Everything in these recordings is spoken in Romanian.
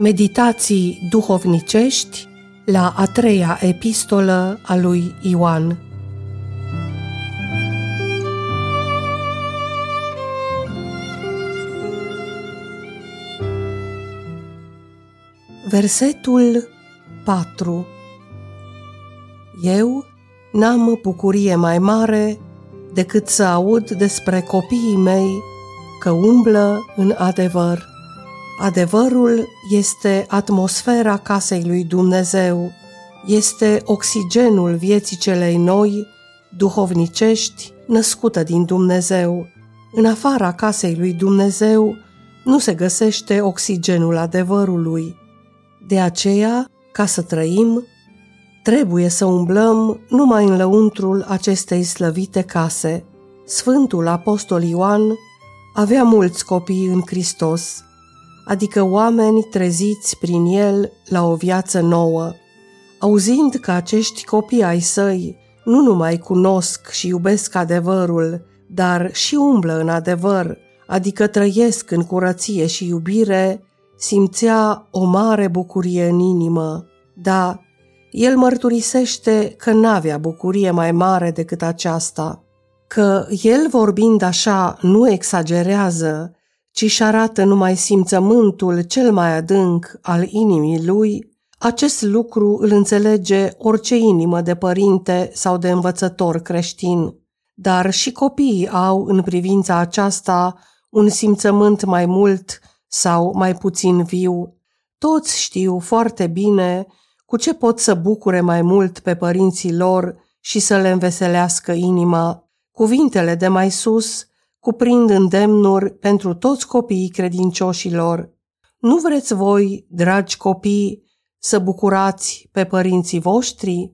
Meditații duhovnicești la a treia epistolă a lui Ioan. Versetul 4 Eu n-am bucurie mai mare decât să aud despre copiii mei că umblă în adevăr. Adevărul este atmosfera casei lui Dumnezeu, este oxigenul vieții celei noi, duhovnicești, născută din Dumnezeu. În afara casei lui Dumnezeu nu se găsește oxigenul adevărului. De aceea, ca să trăim, trebuie să umblăm numai în lăuntrul acestei slăvite case. Sfântul Apostol Ioan avea mulți copii în Hristos, adică oameni treziți prin el la o viață nouă. Auzind că acești copii ai săi nu numai cunosc și iubesc adevărul, dar și umblă în adevăr, adică trăiesc în curăție și iubire, simțea o mare bucurie în inimă. Da, el mărturisește că n-avea bucurie mai mare decât aceasta, că el vorbind așa nu exagerează, ci își arată numai simțământul cel mai adânc al inimii lui, acest lucru îl înțelege orice inimă de părinte sau de învățător creștin. Dar și copiii au în privința aceasta un simțământ mai mult sau mai puțin viu. Toți știu foarte bine cu ce pot să bucure mai mult pe părinții lor și să le înveselească inima. Cuvintele de mai sus cuprind îndemnuri pentru toți copiii credincioșilor. Nu vreți voi, dragi copii, să bucurați pe părinții voștri?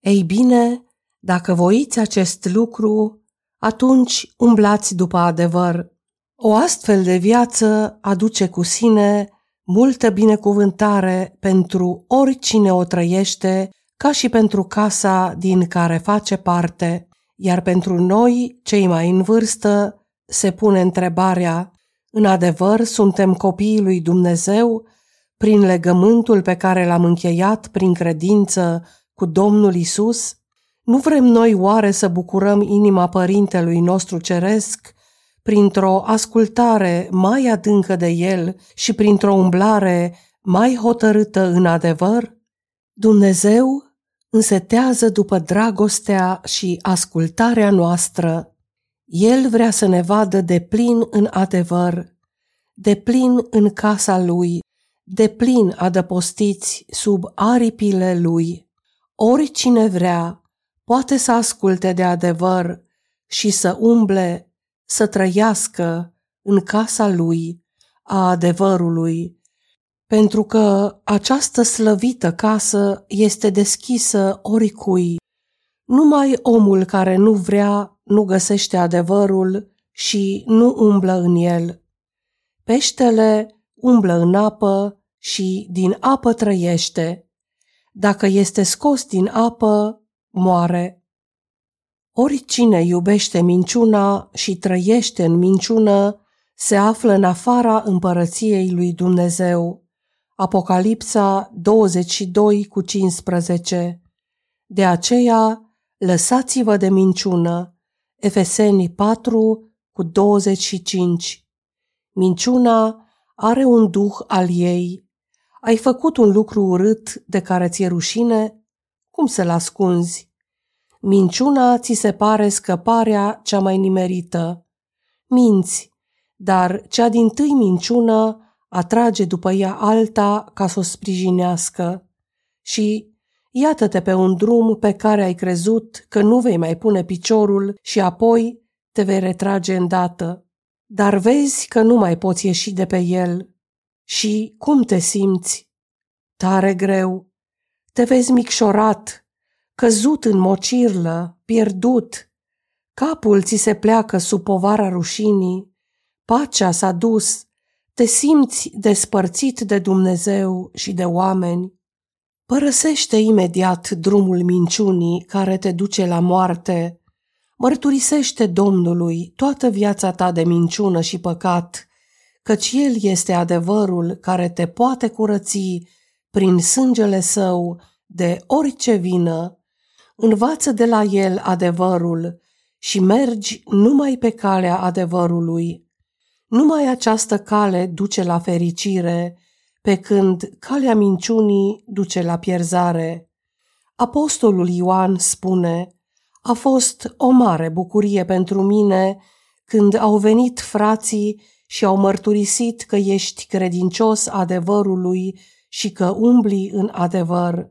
Ei bine, dacă voiți acest lucru, atunci umblați după adevăr. O astfel de viață aduce cu sine multă binecuvântare pentru oricine o trăiește, ca și pentru casa din care face parte, iar pentru noi, cei mai în vârstă, se pune întrebarea, în adevăr suntem copiii lui Dumnezeu prin legământul pe care l-am încheiat prin credință cu Domnul Isus? Nu vrem noi oare să bucurăm inima Părintelui nostru Ceresc printr-o ascultare mai adâncă de El și printr-o umblare mai hotărâtă în adevăr? Dumnezeu însetează după dragostea și ascultarea noastră el vrea să ne vadă de plin în adevăr, de plin în casa lui, de plin adăpostiți sub aripile lui. Oricine vrea poate să asculte de adevăr și să umble, să trăiască în casa lui, a adevărului, pentru că această slăvită casă este deschisă oricui. Numai omul care nu vrea nu găsește adevărul și nu umblă în el. Peștele umblă în apă și din apă trăiește. Dacă este scos din apă, moare. Oricine iubește minciuna și trăiește în minciună, se află în afara împărăției lui Dumnezeu. Apocalipsa 22 cu 15 De aceea, lăsați-vă de minciună, Efeseni 4 cu 25. Minciuna are un duh al ei. Ai făcut un lucru urât de care ți-e rușine? Cum să-l ascunzi? Minciuna ți se pare scăparea cea mai nimerită. Minți, dar cea din tâi minciună atrage după ea alta ca să o sprijinească. Și Iată-te pe un drum pe care ai crezut că nu vei mai pune piciorul și apoi te vei retrage îndată. Dar vezi că nu mai poți ieși de pe el. Și cum te simți? Tare greu. Te vezi micșorat, căzut în mocirlă, pierdut. Capul ți se pleacă sub povara rușinii, pacea s-a dus, te simți despărțit de Dumnezeu și de oameni. Părăsește imediat drumul minciunii care te duce la moarte. Mărturisește Domnului toată viața ta de minciună și păcat, căci El este adevărul care te poate curăți prin sângele său de orice vină, învață de la El adevărul și mergi numai pe calea adevărului. Numai această cale duce la fericire, pe când calea minciunii duce la pierzare. Apostolul Ioan spune, a fost o mare bucurie pentru mine când au venit frații și au mărturisit că ești credincios adevărului și că umbli în adevăr.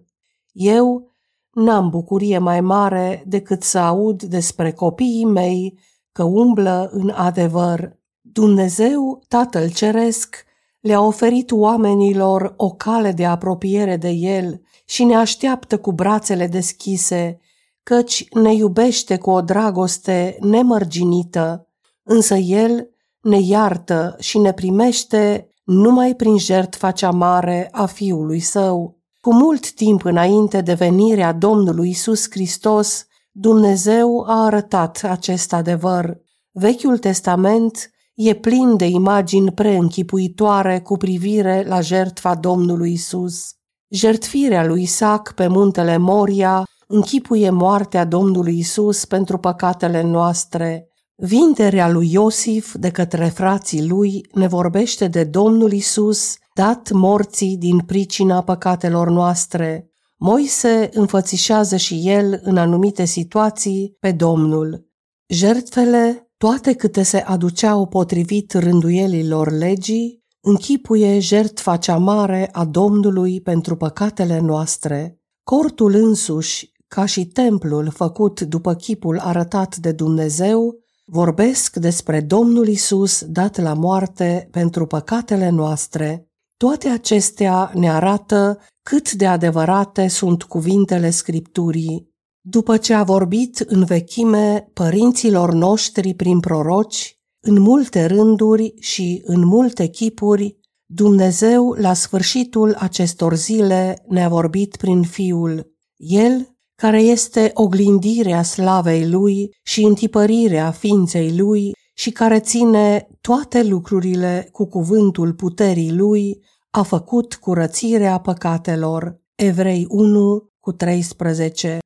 Eu n-am bucurie mai mare decât să aud despre copiii mei că umblă în adevăr. Dumnezeu, Tatăl Ceresc, le-a oferit oamenilor o cale de apropiere de El și ne așteaptă cu brațele deschise, căci ne iubește cu o dragoste nemărginită, însă El ne iartă și ne primește numai prin jertfa cea mare a Fiului Său. Cu mult timp înainte de venirea Domnului Isus Hristos, Dumnezeu a arătat acest adevăr. Vechiul Testament e plin de imagini preînchipuitoare cu privire la jertfa Domnului Isus. Jertfirea lui Isaac pe muntele Moria închipuie moartea Domnului Isus pentru păcatele noastre. Vinderea lui Iosif de către frații lui ne vorbește de Domnul Isus dat morții din pricina păcatelor noastre. Moise înfățișează și el în anumite situații pe Domnul. Jertfele, toate câte se aduceau potrivit rânduielilor legii, închipuie jertfa cea mare a Domnului pentru păcatele noastre. Cortul însuși, ca și templul făcut după chipul arătat de Dumnezeu, vorbesc despre Domnul Isus dat la moarte pentru păcatele noastre. Toate acestea ne arată cât de adevărate sunt cuvintele Scripturii. După ce a vorbit în vechime părinților noștri prin proroci, în multe rânduri și în multe chipuri, Dumnezeu, la sfârșitul acestor zile, ne-a vorbit prin Fiul. El, care este oglindirea slavei Lui și întipărirea ființei Lui și care ține toate lucrurile cu cuvântul puterii Lui, a făcut curățirea păcatelor. Evrei 1 cu 13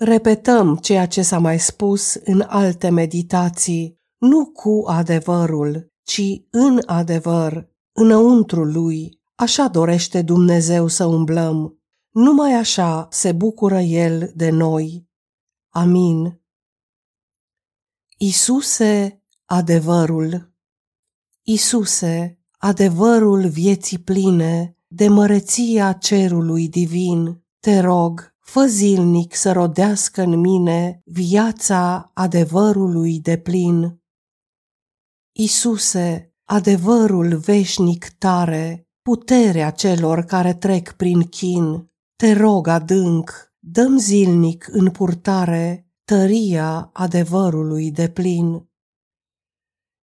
Repetăm ceea ce s-a mai spus în alte meditații, nu cu adevărul, ci în adevăr, înăuntru lui. Așa dorește Dumnezeu să umblăm. Numai așa se bucură El de noi. Amin. Isuse, adevărul. Isuse, adevărul vieții pline, de măreția cerului divin, te rog, fă zilnic să rodească în mine viața adevărului de plin. Isuse, adevărul veșnic tare, puterea celor care trec prin chin, te rog adânc, dăm zilnic în purtare tăria adevărului de plin.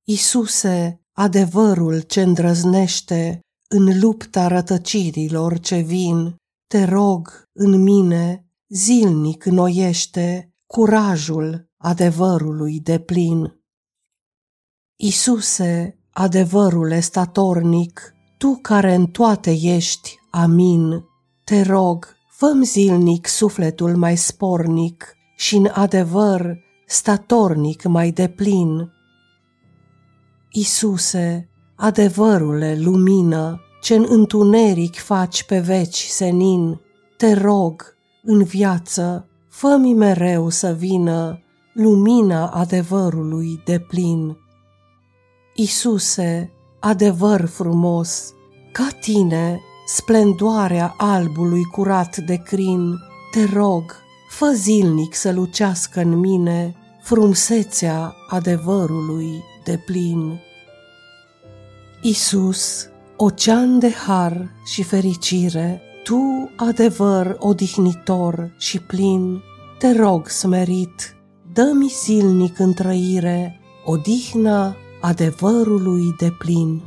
Isuse, adevărul ce îndrăznește în lupta rătăcirilor ce vin, te rog în mine, zilnic înnoiește curajul adevărului de plin. Isuse, adevărule statornic, tu care în toate ești, amin, te rog, făm zilnic sufletul mai spornic și în adevăr statornic mai deplin. Isuse, adevărule lumină, ce în întuneric faci pe veci senin, te rog, în viață, fă-mi mereu să vină lumina adevărului de plin. Isuse, adevăr frumos, ca tine splendoarea albului curat de crin, te rog, fă zilnic să lucească în mine frumsețea adevărului de plin. Isus, ocean de har și fericire, tu, adevăr odihnitor și plin, te rog smerit, dă-mi zilnic în trăire odihna adevărului de plin.